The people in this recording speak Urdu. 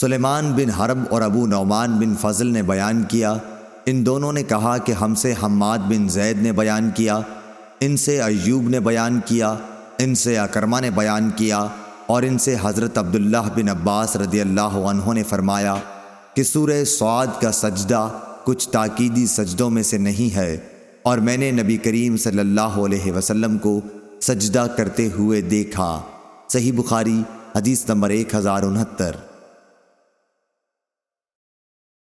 سلیمان بن حرب اور ابو نعمان بن فضل نے بیان کیا۔ ان دونوں نے کہا کہ ہم سے حماد بن زید نے بیان کیا۔ ان سے ایوب نے بیان کیا۔ ان سے اکرما نے بیان کیا۔ اور ان سے حضرت عبداللہ بن عباس رضی اللہ عنہ نے فرمایا کہ سورہ سعاد کا سجدہ کچھ تاکیدی سجدوں میں سے نہیں ہے۔ اور میں نے نبی کریم صلی اللہ علیہ وسلم کو سجدہ کرتے ہوئے دیکھا۔ صحیح بخاری، حدیث نمبر ایک ہزار انہتر۔